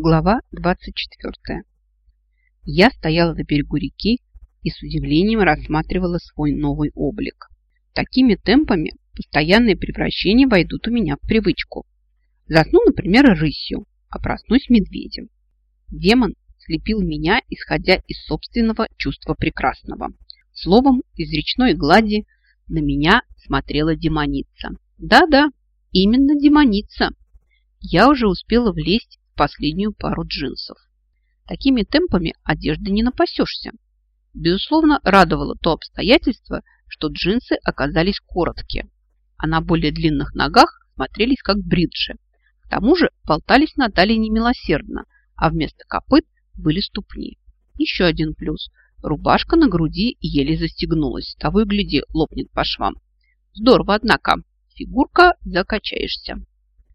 Глава 24. Я стояла на берегу реки и с удивлением рассматривала свой новый облик. Такими темпами постоянные превращения войдут у меня в привычку. Засну, например, рысью, а проснусь медведем. Демон слепил меня, исходя из собственного чувства прекрасного. Словом, из речной глади на меня смотрела демоница. Да-да, именно демоница. Я уже успела влезть последнюю пару джинсов. Такими темпами одежды не напасешься. Безусловно, радовало то обстоятельство, что джинсы оказались короткие, а на более длинных ногах смотрелись как бриджи. К тому же болтались на талии немилосердно, а вместо копыт были ступни. Еще один плюс. Рубашка на груди еле застегнулась, того и гляди, лопнет по швам. Здорово, однако. Фигурка закачаешься.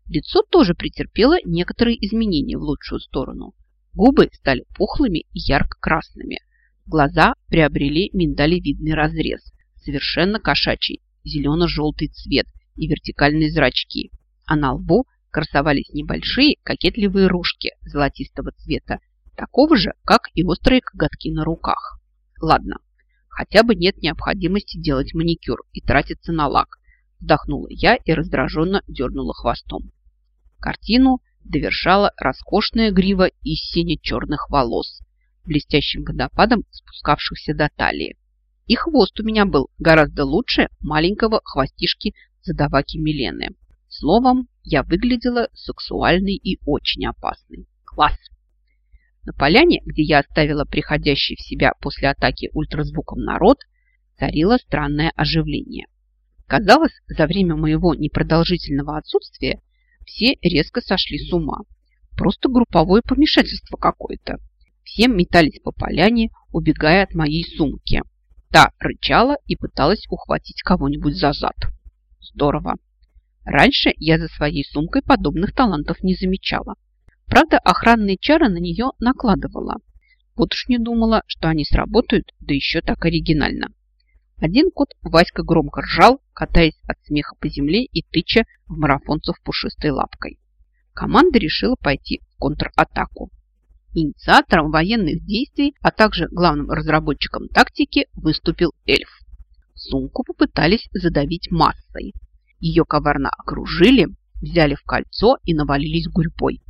Лицо тоже претерпело некоторые изменения в лучшую сторону. Губы стали пухлыми и ярко-красными. Глаза приобрели миндалевидный разрез, совершенно кошачий, зелено-желтый цвет и вертикальные зрачки. А на лбу красовались небольшие кокетливые ружки золотистого цвета, такого же, как и острые коготки на руках. Ладно, хотя бы нет необходимости делать маникюр и тратиться на лак. Вздохнула я и раздраженно дернула хвостом. Картину довершала роскошная грива из сине-черных волос, блестящим водопадом спускавшихся до талии. И хвост у меня был гораздо лучше маленького хвостишки задаваки Милены. Словом, я выглядела сексуальной и очень опасной. Класс! На поляне, где я оставила приходящий в себя после атаки ультразвуком народ, царило странное оживление. Казалось, за время моего непродолжительного отсутствия все резко сошли с ума. Просто групповое помешательство какое-то. Все метались по поляне, убегая от моей сумки. Та рычала и пыталась ухватить кого-нибудь за зад. Здорово. Раньше я за своей сумкой подобных талантов не замечала. Правда, охранные чары на нее накладывала. Вот уж не думала, что они сработают, да еще так оригинально. Один кот Васька громко ржал, катаясь от смеха по земле и тыча в марафонцев пушистой лапкой. Команда решила пойти в контратаку. Инициатором военных действий, а также главным разработчиком тактики выступил эльф. Сумку попытались задавить массой. Ее коварно окружили, взяли в кольцо и навалились гурьбой.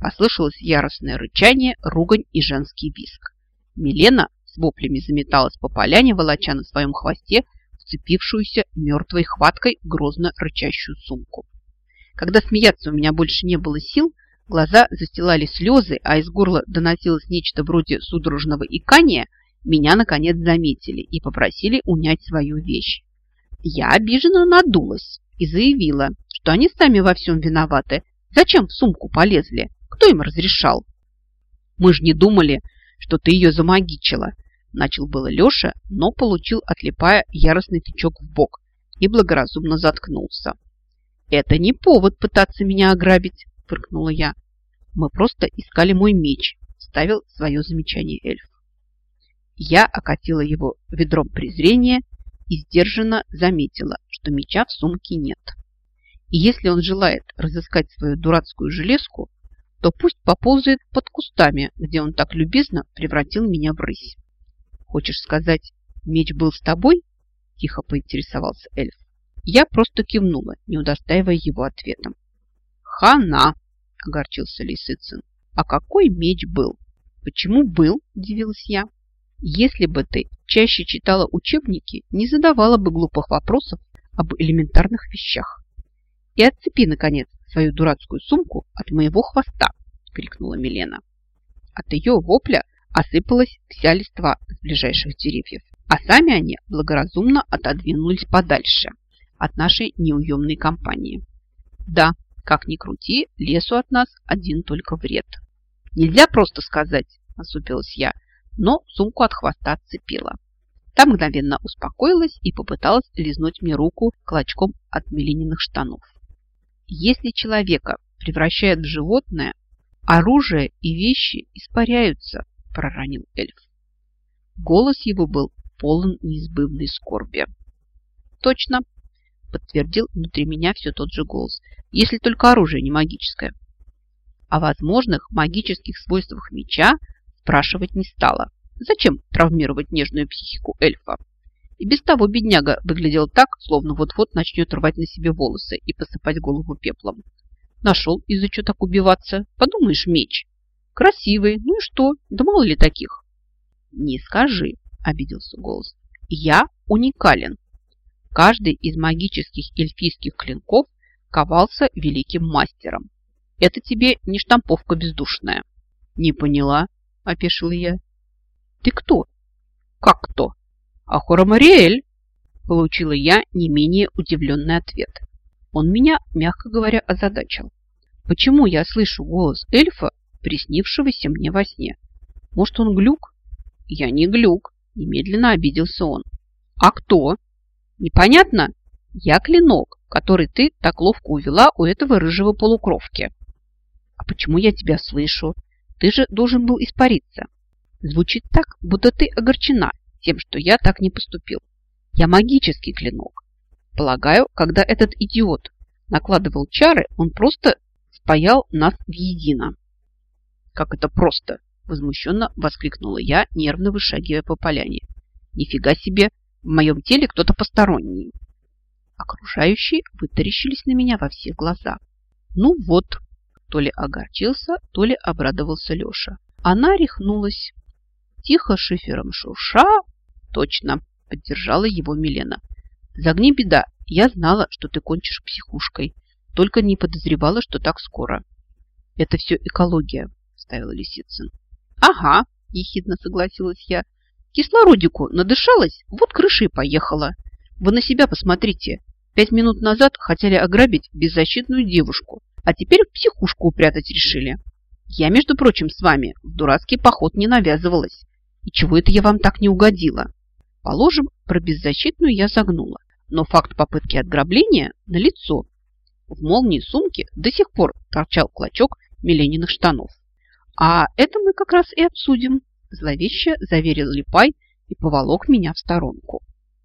Послышалось яростное рычание, ругань и женский виск. Милена с воплями заметалась по поляне, волоча на своем хвосте вцепившуюся мертвой хваткой грозно рычащую сумку. Когда смеяться у меня больше не было сил, глаза застилали слезы, а из горла доносилось нечто вроде судорожного икания, меня, наконец, заметили и попросили унять свою вещь. Я обиженно надулась и заявила, что они сами во всем виноваты. Зачем в сумку полезли? Кто им разрешал? Мы же не думали, что ты ее замагичила, Начал было Леша, но получил, отлипая, яростный тычок в бок и благоразумно заткнулся. «Это не повод пытаться меня ограбить», – фыркнула я. «Мы просто искали мой меч», – ставил свое замечание эльф. Я окатила его ведром презрения и сдержанно заметила, что меча в сумке нет. И если он желает разыскать свою дурацкую железку, то пусть поползает под кустами, где он так любезно превратил меня в рысь. «Хочешь сказать, меч был с тобой?» – тихо поинтересовался эльф. Я просто кивнула, не удостаивая его ответом. «Хана!» – огорчился Лисицын. «А какой меч был?» «Почему был?» – удивилась я. «Если бы ты чаще читала учебники, не задавала бы глупых вопросов об элементарных вещах. И отцепи, наконец, свою дурацкую сумку от моего хвоста!» – крикнула Милена. От ее вопля осыпалась вся листва с ближайших деревьев, а сами они благоразумно отодвинулись подальше от нашей неуемной компании. Да, как ни крути, лесу от нас один только вред. Нельзя просто сказать, насупилась я, но сумку от хвоста отцепила. Та мгновенно успокоилась и попыталась лизнуть мне руку клочком от мелининых штанов. Если человека превращают в животное, оружие и вещи испаряются, проронил эльф. Голос его был полон неизбывной скорби. Точно, подтвердил внутри меня все тот же голос, если только оружие не магическое. О возможных магических свойствах меча спрашивать не стала. Зачем травмировать нежную психику эльфа? И без того бедняга выглядел так, словно вот-вот начнет рвать на себе волосы и посыпать голову пеплом. Нашел из-за чего так убиваться. Подумаешь, меч. Красивый, ну и что? Да мало ли таких. Не скажи, обиделся голос. Я уникален. Каждый из магических эльфийских клинков ковался великим мастером. Это тебе не штамповка бездушная. Не поняла, опешила я. Ты кто? Как кто? Ахора Мариэль, получила я не менее удивленный ответ. Он меня, мягко говоря, озадачил. Почему я слышу голос эльфа, приснившегося мне во сне? Может, он глюк? Я не глюк, немедленно обиделся он. А кто? Непонятно? Я клинок, который ты так ловко увела у этого рыжего полукровки. А почему я тебя слышу? Ты же должен был испариться. Звучит так, будто ты огорчена тем, что я так не поступил. Я магический клинок. Полагаю, когда этот идиот накладывал чары, он просто спаял нас в едино. Как это просто? Возмущенно воскликнула я, нервно вышагивая по поляне. Нифига себе, в моем теле кто-то посторонний. Окружающие вытаращились на меня во все глаза. Ну вот, то ли огорчился, то ли обрадовался Леша. Она рехнулась. Тихо шифером шурша. Точно, поддержала его Милена. Загни беда, я знала, что ты кончишь психушкой, только не подозревала, что так скоро. Это все экология, ставила Лисицын. Ага, ехидно согласилась я. Кислородику надышалась, вот крыша и поехала. Вы на себя посмотрите. Пять минут назад хотели ограбить беззащитную девушку, а теперь в психушку упрятать решили. Я, между прочим, с вами в дурацкий поход не навязывалась. И чего это я вам так не угодила? Положим, про беззащитную я загнула, но факт попытки отграбления налицо. В молнии сумки до сих пор торчал клочок Милениных штанов. А это мы как раз и обсудим, зловеще заверил Липай и поволок меня в сторонку.